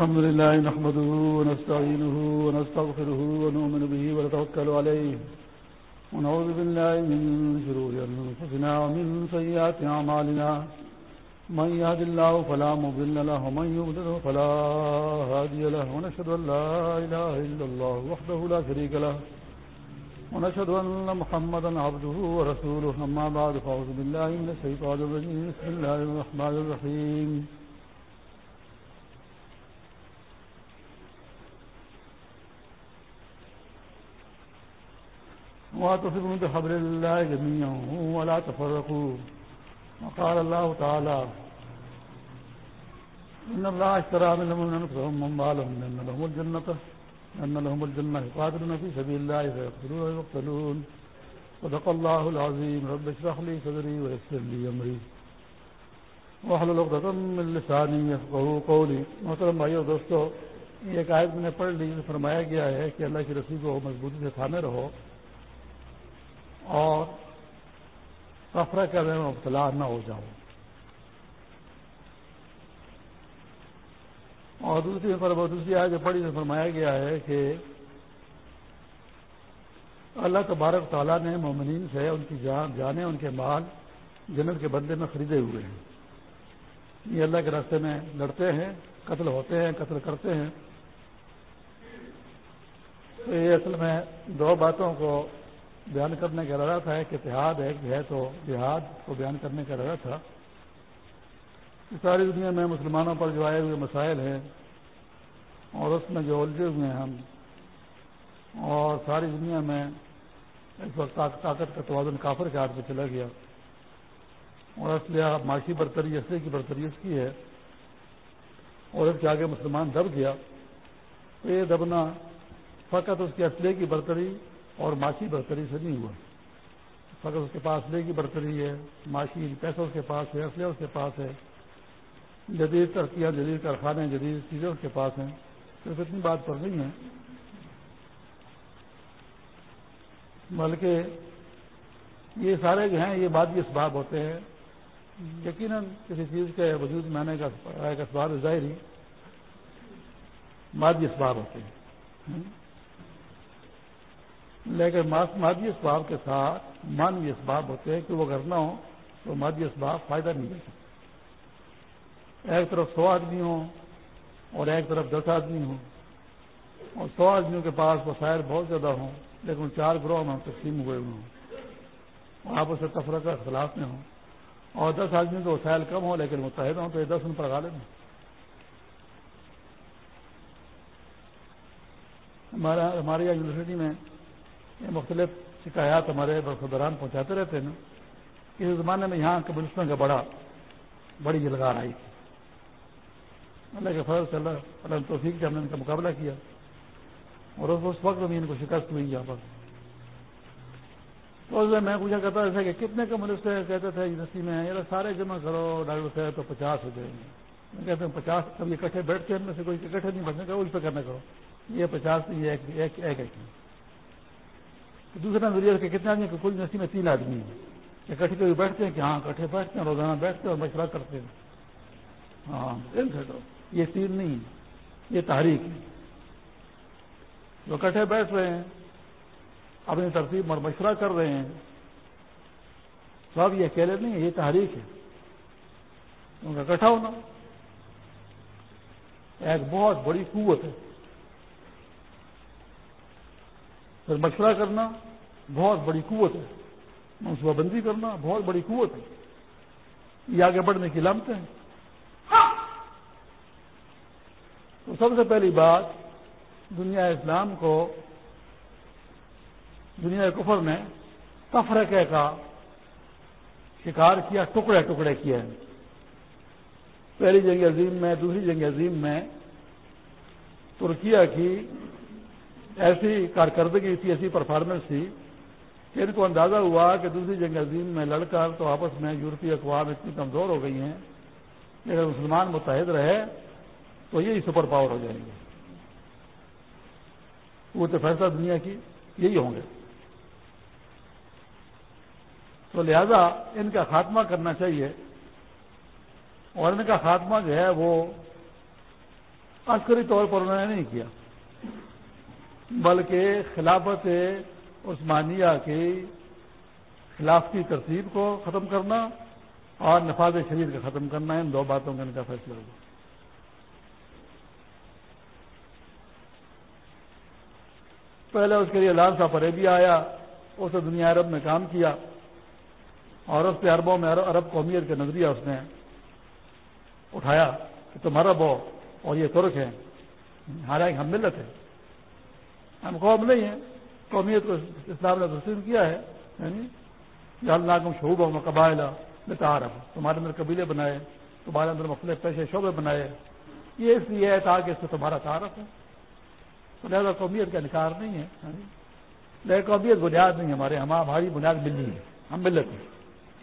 الحمد لله نحمده ونستعينه ونستغفره ونؤمن به ونتوكل عليه ونعوذ بالله من شرور أنفسنا ومن سيئات أعمالنا من يهد الله فلا مضل له ومن يضلل فلا هادي له ونشهد أن لا إله إلا الله وحده لا شريك له ونشهد أن محمدا عبده ورسوله أما بعد فأعوذ بالله من الشيطان الرجيم. بسم الله الرحمن الرحيم. واعتصموا بحبل الله جميعا ولا تفرقوا وقال الله تعالى إن الله اشترى من المؤمنين أنفسهم وأموالهم لأن لهم الجنة لأن لهم الجنة يقاتلون في سبيل الله فيقتلون ويقتلون صدق الله العظيم رب اشرح لي صدري ويسر لي أمري واحلل عقدة من لساني يفقهوا قولي محترم بھائیو، دوستو، یہ ایک آیت میں نے پڑھ لی، فرمایا گیا ہے کہ اللہ کی رسی کو مضبوطی سے تھامے رہو اور سفر کرنے میں مبتلا نہ ہو جاؤ۔ اور دوسری پر دوسری آج پڑھی سے فرمایا گیا ہے کہ اللہ تبارک تعالیٰ نے مومنین سے ان کی جان جانے ان کے مال جنت کے بندے میں خریدے ہوئے ہیں۔ یہ اللہ کے راستے میں لڑتے ہیں، قتل ہوتے ہیں، قتل کرتے ہیں۔ تو یہ اصل میں دو باتوں کو بیان کرنے کا ارادہ تھا کہ اتحاد ایک ہے تو جہاد کو بیان کرنے کا ارادہ تھا۔ ساری دنیا میں مسلمانوں پر جو آئے ہوئے مسائل ہیں اور اس میں جو الجھے ہوئے ہیں ہم، اور ساری دنیا میں اس وقت طاقت کا توازن کافر کے ہاتھ میں چلا گیا۔ اور اس لیے معاشی برتری اصلی کی برتری اس کی ہے۔ اور اس کے آگے مسلمان دب گیا۔ تو یہ دبنا فقط اس کی اصلی کی برتری اور معاشی برتری سے نہیں ہوا۔ فقط اس کے پاس لے کی برتری ہے، معاشی پیسہ اس کے پاس ہے اسلحہ اس کے پاس ہے۔ جدید ترقیاں، جدید کارخانے، جدید چیزیں اس کے پاس ہیں۔ صرف اتنی بات پر نہیں ہے۔ بلکہ یہ سارے جو ہیں، یہ بات اسباب ہوتے ہیں۔ یقیناً کسی چیز کے وجود میں آنے کا ایک اسباب ظاہری مادی اسباب ہوتے ہیں لیکن مادی اسباب کے ساتھ مانوی اسباب ہوتے ہیں کہ وہ اگر نہ ہو تو مادی اسباب فائدہ نہیں دے سکتے ایک طرف سو آدمی ہوں اور ایک طرف دس آدمی ہوں۔ اور سو آدمیوں کے پاس وسائل بہت زیادہ ہوں، لیکن چار گروہ میں تقسیم ہوئے ہوئے ہوں۔ اور آپ اسے تفرق کا اختلاف میں ہوں۔ اور دس آدمیوں کے وسائل کم ہوں لیکن متحد ہوں تو یہ دس ان پر غالب ہیں۔ ہمارا ہماری یونیورسٹی میں یہ مختلف شکایات ہمارے برفدران پہنچاتے رہتے ہیں نا۔ اس زمانے میں یہاں کمیونسٹوں کا بڑا بڑی جلگار آئی۔ تھی اللہ کے فضل سے اللہ اللہ توفیق سے ہم نے ان کا مقابلہ کیا۔ اور اس وقت بھی ان کو شکست ہوئی یہاں پر۔ تو میں پوچھا کرتا ایسا کہ کتنے کمیونسٹ کہتے تھے یونیورسٹی میں یار سارے جمع کرو، ڈاکٹر صاحب تو پچاس ہو جائیں گے۔ میں کہتے ہیں پچاس کبھی اکٹھے بیٹھتے ہیں ان میں سے کوئی اکٹھے نہیں بچنے کا اس پہ کرنا کرو یہ پچاس، یہ ایک ایک ایک دوسرا نظریہ کہ کتنے آدمی کل یونیورسٹی میں تین آدمی ہیں؟ اکٹھے کبھی بیٹھتے ہیں کہ ہاں اکٹھے بیٹھتے ہیں، روزانہ بیٹھتے ہیں اور مشورہ کرتے ہیں۔ ہاں یہ تین نہیں یہ تحریک ہے جو اکٹھے بیٹھ رہے ہیں، اپنی ترتیب اور مشورہ کر رہے ہیں تو اب یہ اکیلے نہیں ہے یہ تحریک ہے ان کا اکٹھا ہونا۔ ایک بہت بڑی قوت ہے۔ پھر مشورہ کرنا بہت بڑی قوت ہے۔ منصوبہ بندی کرنا بہت بڑی قوت ہے۔ یہ آگے بڑھنے کی لمت ہے ہاں۔ تو سب سے پہلی بات، دنیا اسلام کو، دنیا کفر نے تفرقے کا شکار کیا، ٹکڑے ٹکڑے کیے پہلی جنگ عظیم میں، دوسری جنگ عظیم میں ترکیہ کی ایسی کارکردگی تھی، ایسی پرفارمنس تھی کہ ان کو اندازہ ہوا کہ دوسری جنگ عظیم میں لڑ کر تو آپس میں یورپی اقوام اتنی کمزور ہو گئی ہیں کہ اگر مسلمان متحد رہے تو یہی سپر پاور ہو جائیں گے۔ وہ تو فیصلہ دنیا کی یہی ہوں گے۔ تو لہذا ان کا خاتمہ کرنا چاہیے۔ اور ان کا خاتمہ جو ہے وہ عسکری طور پر انہوں نے نہیں کیا۔ بلکہ خلافت عثمانیہ کی خلافتی ترتیب کو ختم کرنا اور نفاذ شریر کا ختم کرنا، ان دو باتوں کا ان کا فیصلہ ہوگا۔ پہلے اس کے لیے لال صاحب آیا، اس نے دنیا عرب میں کام کیا اور اس پہ عربوں میں عرب قومیت کا نظریہ اس نے اٹھایا کہ تم عرب ہو اور یہ ترک ہیں حالانکہ ہم ملت ہیں ہم قوم نہیں ہیں۔ قومیت کو اسلام نے تسلیم کیا ہے یعنی جال شعوب ہوں قبائل عرب تمہارے اندر قبیلے بنائے، تمہارے اندر مختلف پیشے شعبے بنائے۔ یہ اس لیے ہے تاکہ اس سے تمہارا تعارف ہے تو لہٰذا قومیت کا انکار نہیں ہے یعنی لیکن قومیت بنیاد نہیں ہے ہمارے۔ ہماری بنیاد ملی ہے۔ ہم ملت ہیں۔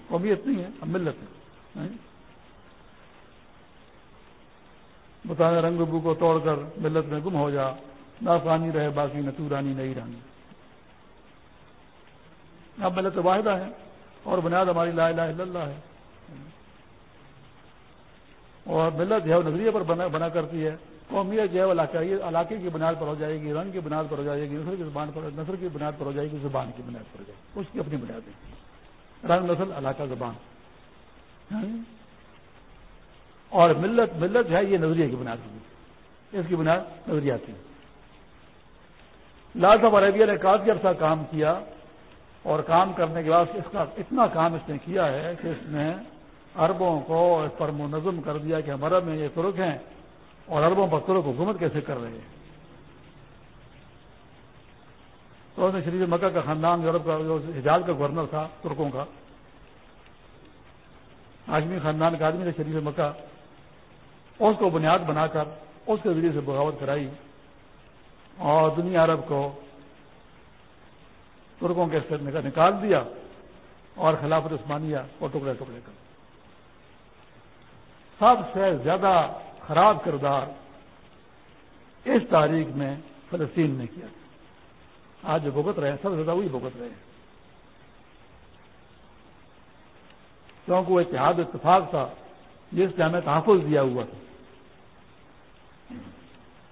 قومیت نہیں ہے، ہم ملت ہیں۔ یعنی بتانے رنگ بو کو توڑ کر ملت میں گم ہو جا۔ نہ پانی رہے، باقی نہ تو رانی نہیں رانی۔ اب ملت واحدہ ہے اور بنیاد ہماری لا الہ الا اللہ ہے۔ اور ملت جو ہے نظریے پر بنا بنا کرتی ہے۔ قومیت جو ہے علاقے کی بنیاد پر ہو جائے گی، رنگ کی بنیاد پر ہو جائے گی نسل کی زبان پر نسل کی بنیاد پر ہو جائے گی، زبان کی بنیاد پر ہو جائے گی۔ اس کی اپنی بنیاد ہے۔ رنگ نسل علاقہ، زبان۔ یعنی اور ملت ملت جو ہے یہ نظریے کی بنیاد ہوگی۔ اس کی بنیاد نظریاتی۔ لال صاحب عربیہ نے کافی عرصہ کام کیا اور کام کرنے کے بعد اس کا اتنا کام اس نے کیا ہے کہ اس نے اربوں کو اس پر منظم کر دیا کہ ہم عرب میں یہ ترک ہیں اور اربوں پر ترک حکومت کیسے کر رہے ہیں۔ تو اس نے شریف مکہ کا خاندان یورپ کا جو حجاز کا گورنر تھا، ترکوں کا آجمی خاندان کا آدمی نے شریف مکہ، اس کو بنیاد بنا کر، اس کے ذریعے سے بغاوت کرائی۔ اور دنیا عرب کو ترکوں کے سر نکال دیا اور خلافت عثمانیہ اور ٹکڑے ٹکڑے کر۔ سب سے زیادہ خراب کردار اس تاریخ میں فلسطین نے کیا۔ آج جو بھگت رہے ہیں، سب سے زیادہ وہی بھگت رہے ہیں۔ کیونکہ وہ اتحاد، اتفاق تھا، جس نے ہمیں تحفظ دیا ہوا تھا۔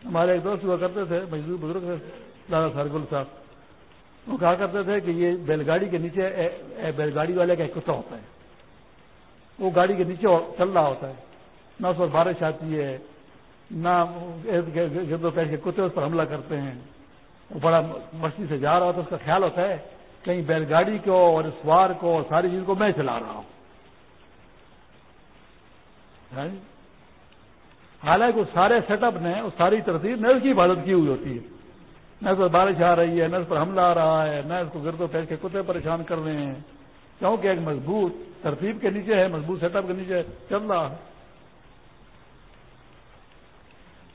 ہمارے ایک دوست ہوا کرتے تھے مزدور بزرگ دادا سرگل صاحب۔ وہ کہا کرتے تھے کہ یہ بیل گاڑی کے نیچے بیل گاڑی والے کا ایک کتا ہوتا ہے۔ وہ گاڑی کے نیچے چل رہا ہوتا ہے۔ نہ اس پر بارش آتی ہے، نہ گرد و پیش کے کتے اس پر حملہ کرتے ہیں۔ وہ بڑا مستی سے جا رہا ہوتا ہے اس کا خیال ہوتا ہے، کہیں بیل گاڑی کو اور سوار کو اور ساری چیز کو میں چلا رہا ہوں۔ یعنی حالانکہ اس سارے سیٹ اپ نے اس ساری ترتیب نہ اس کی حفاظت کی ہوئی ہوتی ہے۔ نہ اس پر بارش آ رہی ہے نہ اس پر حملہ آ رہا ہے نہ اس کو گرد و پیش کے کتے پریشان کر رہے ہیں۔ کیونکہ ایک مضبوط ترتیب کے نیچے ہے، مضبوط سیٹ اپ کے نیچے چل رہا ہے۔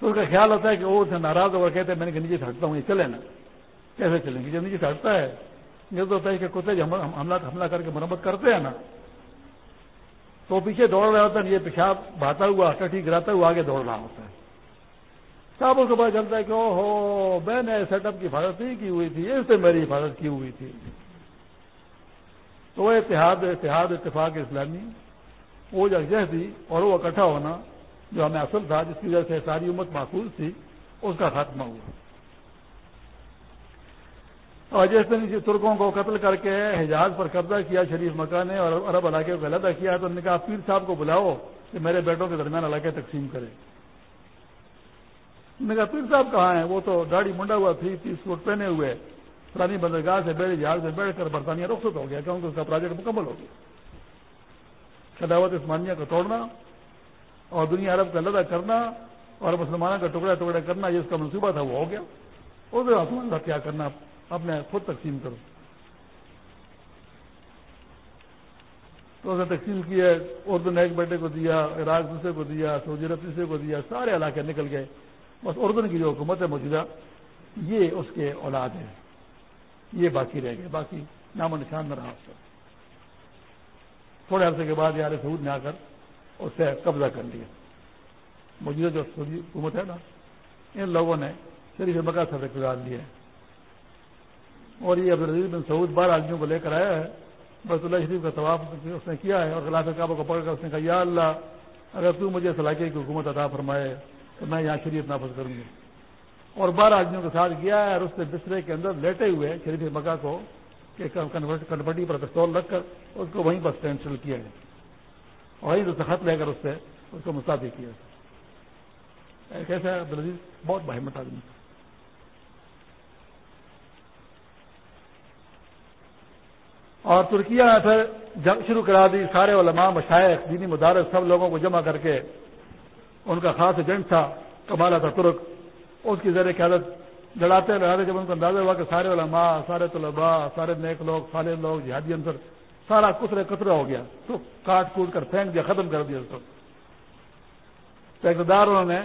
تو اس کا خیال ہوتا ہے کہ وہ اسے ناراض ہو کر کہتے ہیں میں نے کہ نیچے ہٹتا ہوں، یہ چلے نا۔ کیسے چلیں گے؟ جب نیچے ہٹتا ہے، گرد و پیش کے کتے جو حملہ حملہ کر کے مرمت کرتے ہیں نا تو پیچھے دوڑ رہا ہوتا ہے، یہ پیشاب بہاتا ہوا ٹٹی گراتا ہوا، آگے دوڑ رہا ہوتا ہے۔ صاحب کو پتا چلتا ہے کہ، او ہو، میں نے سیٹ اپ کی حفاظت نہیں کی ہوئی تھی، اس سے میری حفاظت کی ہوئی تھی۔ تو وہ اتحاد اتحاد، اتفاق اسلامی، وہ جگہ تھی اور وہ اکٹھا ہونا جو ہمیں اصل تھا، جس کی وجہ سے ساری امت محفوظ تھی، اس کا خاتمہ ہوا۔ اور جس نے ترکوں کو قتل کر کے حجاز پر قبضہ کیا شریف مکہ نے اور عرب علاقے کو علیحدہ کیا تو انہوں نے کہا، پیر صاحب کو بلاؤ کہ میرے بیٹوں کے درمیان علاقے تقسیم کرے۔ انہوں نے کہا، پیر صاحب کہاں ہیں؟ وہ تو داڑھی منڈا ہوا تھی تیس فٹ پہنے ہوئے۔ پرانی بندرگاہ سے بیٹھے جہاز سے بیٹھ کر برطانیہ رخصت ہو گیا، کیونکہ اس کا پروجیکٹ مکمل ہو گیا۔ خداوت عثمانیہ کو توڑنا اور دنیا عرب کا علیحدہ کرنا اور مسلمانوں کا ٹکڑا ٹکڑا کرنا جس کا منصوبہ تھا، وہ ہو گیا۔ اس کا کیا کرنا؟ اپنے خود تقسیم کرو۔ تو اس نے تقسیم کی ہے اردو نے ایک بیٹے کو دیا، عراق دوسرے کو دیا، سعودی عرب تیسرے کو دیا، سارے علاقے نکل گئے۔ بس اردن کی جو حکومت ہے موجودہ، یہ اس کے اولاد ہے یہ باقی رہ گئے، باقی نام و نشان نہ رہا۔ تھوڑے عرصے کے بعد یار سعود نے آ کر اس سے قبضہ کر لیا۔ موجودہ جو سعودی حکومت ہے نا، ان لوگوں نے شریف مکہ سے اقتدار لیا اور یہ عبدالعزیز بن سعود بارہ آدمیوں کو لے کر آیا ہے۔ بس اللہ شریف کا طواف اس نے کیا ہے اور خلاف کعبہ کو پکڑ کر اس نے کہا، یا اللہ، اگر تو مجھے صلاحیت کی حکومت عطا فرمائے، تو میں یہاں شریف نافذ کروں گی. اور بارہ آدمیوں کے ساتھ گیا ہے اور اس نے بسترے کے اندر لیٹے ہوئے شریف مکہ کو کنپٹی پر پستول رکھ کر اس کو وہیں پر اسٹینڈ کیا ہے اور وہیں سے خط لے کر اس سے اس کو مستعفی کیا۔ کیسا ہے عبدالعزیز بہت بہمت آدمی۔ اور ترکیا نے پھر جنگ شروع کرا دی، سارے علماء مشائق دینی مدارس، سب لوگوں کو جمع کر کے ان کا خاص ایجنٹ تھا کمالا تھا، ترک۔ اس کی زیر قیادت لڑاتے لڑاتے جب ان کو اندازہ ہوا کہ سارے علماء، سارے طلباء، سارے نیک لوگ سارے لوگ، جہادی انصر، سارا کترے کترا ہو گیا۔ تو کاٹ کوٹ کر پھینک دیا، ختم کر دیا اس کو۔ تو اقتدار انہوں نے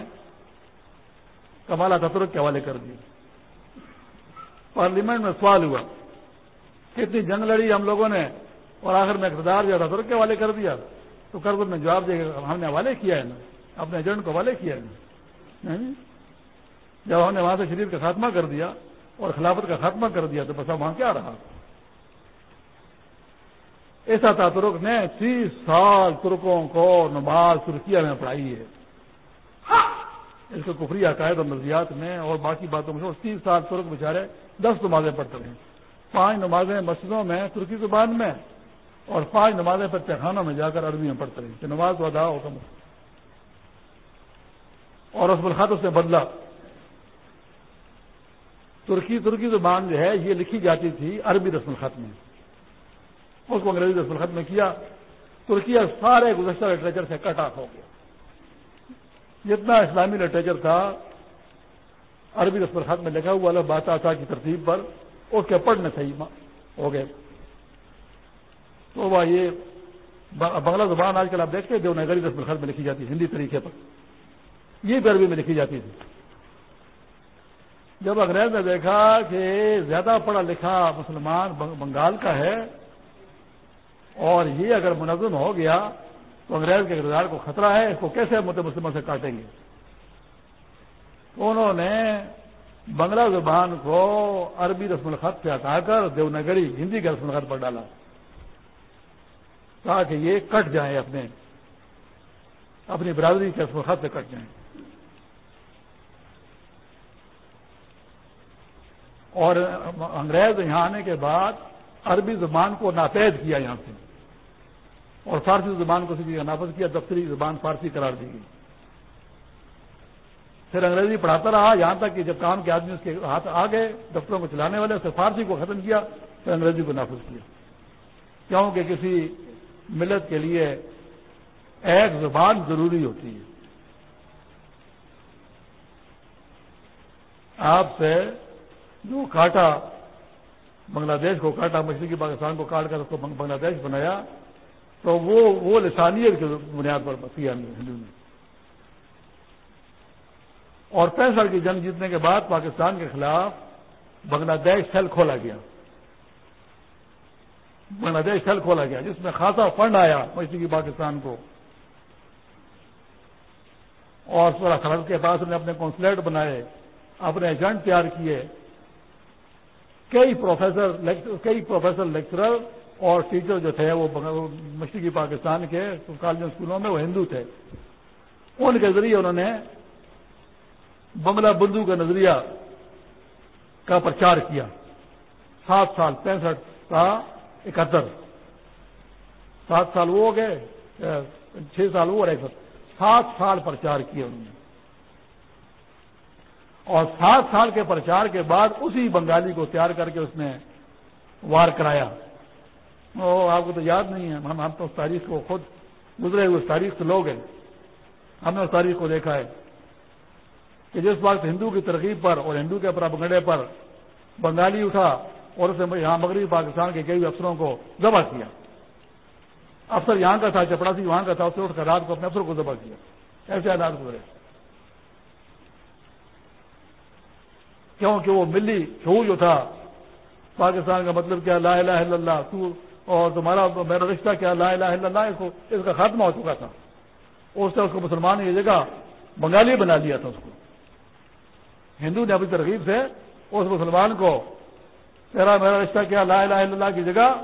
کمالا ترک کے حوالے کر دیے پارلیمنٹ میں سوال ہوا۔ کتنی جنگ لڑی ہم لوگوں نے اور آخر میں اقتدار جو تھا کے حوالے کر دیا تو کربت نے جواب دے ہم نے حوالے کیا ہے نا، اپنے ایجنٹ کو حوالے کیا ہے نا۔ جب ہم نے وہاں سے شریف کا خاتمہ کر دیا اور خلافت کا خاتمہ کر دیا تو بس وہاں کیا رہا؟ ایسا تھا ترک نے تیس سال ترکوں کو نماز ترکیا میں پڑھائی ہے۔ ہاں۔ اس کو کفری عقائد اور نظریات میں اور باقی باتوں میں تیس سال ترک بیچارے دس نمازیں پڑھتے رہے۔ پانچ نمازیں مسجدوں میں ترکی زبان میں اور پانچ نمازیں پتہ میں جا کر عربی میں پڑھتے رہے کہ نماز تو ادا ہوتا اور رسم الخط اس نے بدلا ترکی ترکی زبان جو ہے، یہ لکھی جاتی تھی عربی رسم الخط میں۔ اس کو انگریزی رسم الخط میں کیا۔ ترکی سارے گزشتہ لٹریچر سے کٹ آف ہو گیا۔ جتنا اسلامی لٹریچر تھا، عربی رسم الخط میں لکھا ہوا۔ بات آتا کی ترتیب پر اس کے پڑھنے صحیح ہو گئے۔ تو وہ یہ بنگلہ زبان آج کل آپ دیکھتے جو نگری رسم الخط میں لکھی جاتی ہے، ہندی طریقے پر۔ یہ بھی عربی میں لکھی جاتی تھی۔ جب انگریز نے دیکھا کہ زیادہ پڑھا لکھا مسلمان بنگال کا ہے، اور یہ اگر منظم ہو گیا تو انگریز کے کردار کو خطرہ ہے، اس کو کیسے مت مسلموں سے کاٹیں گے؟ انہوں نے بنگلہ زبان کو عربی رسم الخط سے ہٹا کر دیونگری ہندی کے رسم الخط پر ڈالا۔ تاکہ یہ کٹ جائیں اپنے اپنی برادری کے رسم الخط سے کٹ جائیں۔ اور انگریز یہاں آنے کے بعد عربی زبان کو ناپید کیا یہاں سے۔ اور فارسی زبان کو سیدھی نافذ کیا، دفتری زبان فارسی قرار دی گئی۔ پھر انگریزی پڑھاتا رہا، یہاں تک کہ جب کام کے آدمی اس کے ہاتھ آ گئے، دفتروں کو چلانے والے، اسے فارسی کو ختم کیا، پھر انگریزی کو نافذ کیا۔ کیونکہ کسی ملت کے لیے ایک زبان ضروری ہوتی ہے۔ آپ سے جو کاٹا بنگلہ دیش کو کاٹا، مشرقی پاکستان کو کاٹ کر اس کو بنگلہ دیش بنایا، تو وہ وہ لسانیت کی بنیاد پر کیا ہندو نے۔ اور پینسٹھ کی جنگ جیتنے کے بعد پاکستان کے خلاف بنگلہ دیش سیل کھولا گیا۔ بنگلہ دیش سیل کھولا گیا، جس میں خاصا فنڈ آیا مشرقی پاکستان کو۔ اور خرد کے پاس انہیں اپنے کونسلیٹ بنائے، اپنے ایجنٹ تیار کیے۔ کئی پروفیسر کئی پروفیسر لیکچرر اور ٹیچر جو تھے، وہ مشرقی پاکستان کے کالجوں اسکولوں میں وہ ہندو تھے۔ ان کے ذریعے انہوں نے بنگلہ بندو کا نظریہ کا پرچار کیا۔ سات سال، پینسٹھ کا اکہتر۔ سات سال وہ ہو گئے، چھ سال وہ اور سات سال پرچار کیا انہوں نے۔ اور سات سال کے پرچار کے بعد اسی بنگالی کو تیار کر کے اس نے وار کرایا۔ وہ آپ کو تو یاد نہیں ہے، ہم تو اس تاریخ کو خود گزرے ہوئے اس تاریخ سے لوگ ہیں۔ ہم نے اس تاریخ کو دیکھا ہے۔ کہ جس وقت ہندو کی ترغیب پر اور ہندو کے پراپگڑے پر بنگالی اٹھا اور اسے یہاں مغربی پاکستان کے کئی افسروں کو ذبح کیا۔ افسر یہاں کا تھا، چپڑاسی وہاں کا تھا اسے اٹھ کر رات کو اپنے افسر کو ذبح کیا۔ ایسے حالات گزرے۔ کیونکہ وہ ملی شعور جو تھا، پاکستان کا مطلب کیا؟ لا الہ الا اللہ، تو اور تمہارا میرا رشتہ کیا؟ لا الہ الا اللہ، اس کو اس کا خاتمہ ہو چکا تھا۔ اس نے اس کو مسلمان کی جگہ بنگالی بنا لیا تھا اس کو۔ ہندو نے اپنی ترغیب سے اس مسلمان کو تیرا میرا رشتہ کیا، لا الہ الا اللہ کی جگہ،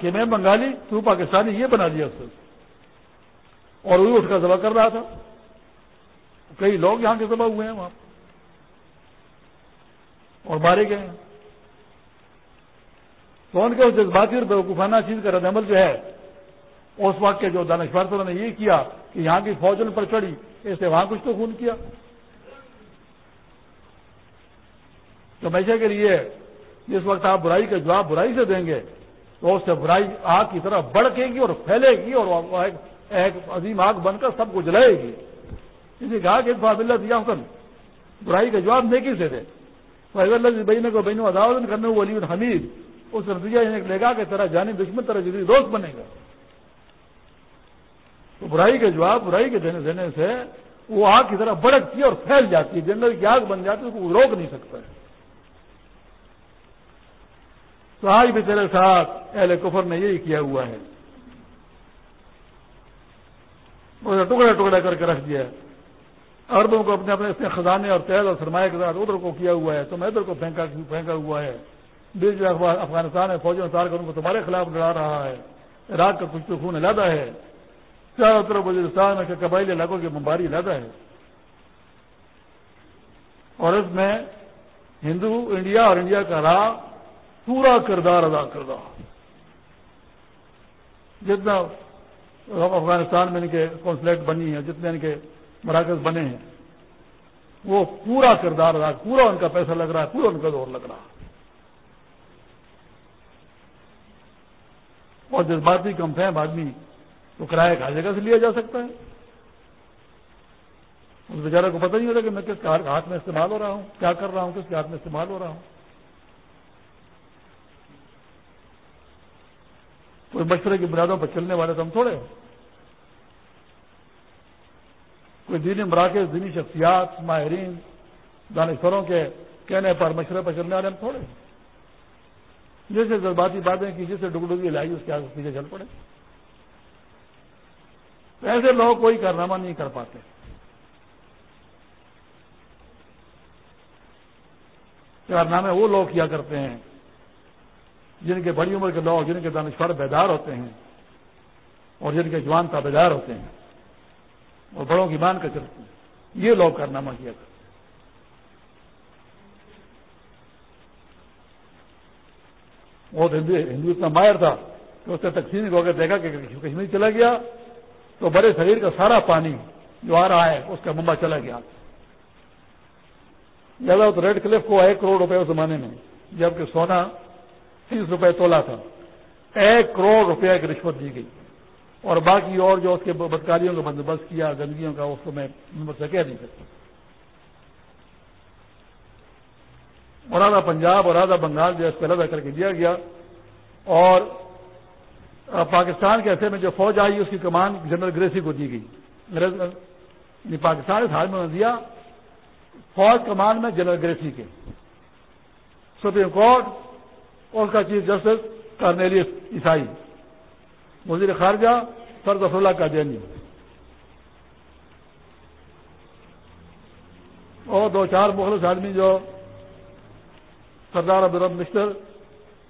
کہ میں بنگالی، تو پاکستانی، یہ بنا دیا اس کو اور وہی اس کا ذبح کر رہا تھا۔ کئی لوگ یہاں کے ذبح ہوئے ہیں وہاں۔ اور مارے گئے ہیں۔ تو ان کے اس جذباتی اور بیوقوفانہ چیز کا رد عمل جو ہے، اس وقت کے جو دانشور نے یہ کیا کہ یہاں کی فوج ان پر چڑھی، اس نے وہاں کچھ تو خون کیا۔ تو ہمیشہ کے لیے جس وقت آپ برائی کا جواب برائی سے دیں گے، تو اس سے برائی آگ کی طرح بڑھے گی اور پھیلے گی اور ایک عظیم آگ بن کر سب کو جلائے گی۔ اسی کہا کہ اللہ دیا حکم برائی کا جواب نیکی سے دے اللہ بہن کو بہن عداوت کرنے وہ علی حمید اس نتیجہ لے گا کہ تیرا جانی دشمن طرح جدید دوست بنے گا۔ تو برائی کا جواب، برائی کے دینے دینے سے وہ آگ کی طرح بڑکتی ہے اور پھیل جاتی ہے۔ جنگل کی آگ بن جاتی ہے، اس کو روک نہیں سکتا ہے۔ تو آج بھی تیرے ساتھ اہل کفر نے یہی کیا ہوا ہے۔ ٹکڑا ٹکڑا کر کے رکھ دیا۔ اربوں کو اپنے اپنے خزانے اور تیل اور سرمایہ کے ساتھ ادھر کو کیا ہوا ہے۔ تم ادھر کو پھینکا پھینکا ہوا ہے۔ بیچ افغانستان ہے فوجوں اتار کر ان کو تمہارے خلاف لڑا رہا ہے۔ عراق کا کچھ تو خون علیحدہ ہے۔ چاروں طرف وزیرستان کے قبائلی علاقوں کی بمباری علیحدہ ہے اور اس میں ہندو، انڈیا اور انڈیا کا راہ پورا کردار ادا کر رہا جتنا افغانستان میں ان کے کونسلیٹ بنی ہے جتنے ان کے مراکز بنے ہیں، وہ پورا کردار ادا، پورا ان کا پیسہ لگ رہا ہے، پورا ان کا دور لگ رہا۔ ہے اور جذباتی کم فہم آدمی تو کرایہ ہر جگہ سے لیا جا سکتا ہے؟ اس بیچارے کو پتہ نہیں ہوتا کہ میں کس کے ہاتھ میں استعمال ہو رہا ہوں، کیا کر رہا ہوں، کس کے ہاتھ میں استعمال ہو رہا ہوں۔ کوئی مشورے کی بنیادوں پر چلنے والے تو ہم تھوڑے کوئی دینی مراکز، دینی شخصیات، ماہرین، دانشوروں کے کہنے پر مشورے پر چلنے والے ہم تھوڑے جیسے جذباتی باتیں کی جسے ڈگڈگی لائی، اس کے آگے پیچھے چل پڑے۔ ایسے لوگ کوئی کارنامہ نہیں کر پاتے۔ کارنامے وہ لوگ کیا کرتے ہیں؟ جن کے بڑی عمر کے لوگ، جن کے دانشور بیدار ہوتے ہیں اور جن کے جوان کا بیدار ہوتے ہیں، اور بڑوں کی مان کر چلتے ہیں۔ یہ لوگ کارنامہ کیا کرتے وہ ہندو اتنا مائر تھا کہ اس نے تقسیم ہو کے دیکھا کہ کشمیر چلا گیا، تو بڑے شریر کا سارا پانی جو آ رہا ہے، اس کا ممبا چلا گیا۔ زیادہ تو ریڈ کلف کو ایک کروڑ روپے اس زمانے میں، جبکہ سونا تیس روپے تولا تھا۔ ایک کروڑ روپیہ کی رشوت دی گئی۔ اور باقی اور جو اس کے بدکاریوں کا بندوبست کیا، گندگیوں کا، اس کو میں سے کہہ نہیں سکتا اور آدھا پنجاب اور آدھا بنگال جو اس کو الگ کر کے دیا گیا۔ اور پاکستان کے ایسے میں جو فوج آئی، اس کی کمان جنرل گریسی کو دی گئی۔ یعنی پاکستان اس حال میں دیا فوج کمان میں جنرل گریسی کے۔ سپریم کورٹ اور اس کا چیف جسٹس کرنیلیس عیسائی۔ وزیر خارجہ سر اللہ کا دینی۔ اور دو چار مخلص آدمی جو سردار عبدالرب مشتر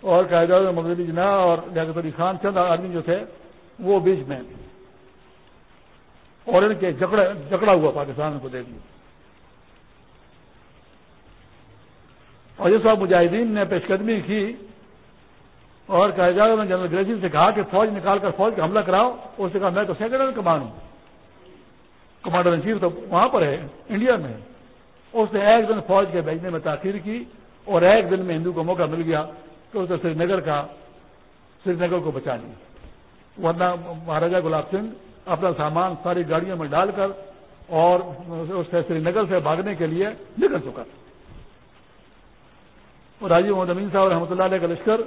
اور قائدہ مغربی جنا اور لیاقت علی خان چند آدمی جو تھے، وہ بیچ میں۔ اور ان کے جکڑا ہوا پاکستان کو دیکھ لیا اور جس وقت مجاہدین نے پیش قدمی کی۔ اور قائدہ نے جنرل گریجن سے کہا کہ فوج نکال کر فوج کا حملہ کراؤ، اس نے کہا میں تو سیکنڈ کمان ہوں۔ کمانڈر ان چیف تو وہاں پر ہے، انڈیا میں اس نے ایک دن فوج کے بھیجنے میں تاخیر کی اور ایک دن میں ہندو کو موقع مل گیا تو اس نے سری نگر کا سری نگر کو بچا لیا۔ ورنہ مہاراجا گلاب سنگھ اپنا سامان ساری گاڑیوں میں ڈال کر اور اس سے سری نگر سے بھاگنے کے لیے نکل چکا تھا۔ اور راجیو محمد امین صاحب رحمۃ اللہ علیہ کا لشکر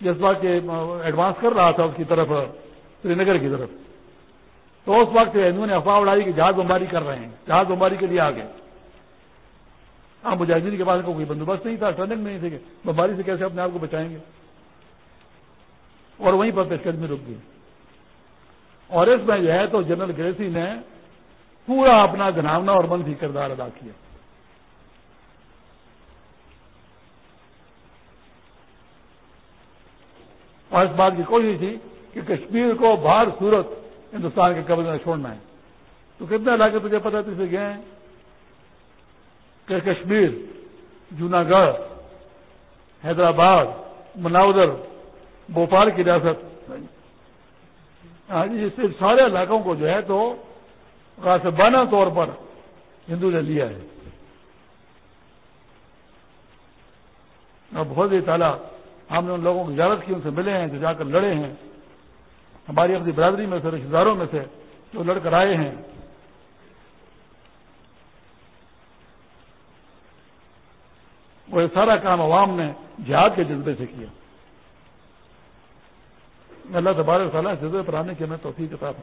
جس بات کے ایڈوانس کر رہا تھا اس کی طرف سری نگر کی طرف۔ تو اس وقت ہندو نے افواہ اڑائی کہ جہاز بمباری کر رہے ہیں، جہاز بمباری کے لیے آ گئے ہاں مجاہدین کے پاس کوئی بندوبست نہیں تھا ٹرننگ نہیں تھی بیماری سے کیسے اپنے آپ کو بچائیں گے؟ اور وہیں پر پیشکش میں رک گئی اور اس میں جو ہے تو جنرل گریسی نے پورا اپنا گناونا اور منفی کردار ادا کیا۔ اور اس بات کی کوشش تھی کہ کشمیر کو باہر صورت ہندوستان کے قبضے میں چھوڑنا ہے۔ تو کتنے علاقے تجھے پتا تھی سے گئے ہیں؟ کہ کشمیر، جوناگڑھ، حیدرآباد، مناودر، بھوپال کی ریاست۔ ہاں جی سارے علاقوں کو جو ہے تو قاسبانہ طور پر ہندو نے لیا ہے۔ بہت ہی تعالیٰ ہم نے ان لوگوں کی اجازت کی، ان سے ملے ہیں، جو جا کر لڑے ہیں۔ ہماری اپنی برادری میں سے رشتے داروں میں سے جو لڑ کر آئے ہیں۔ وہ سارا کام عوام نے جہاد کے جذبے سے کیا۔ اللہ تبارک تعالیٰ جذبے پر آنے کے میں توفیق کے ساتھ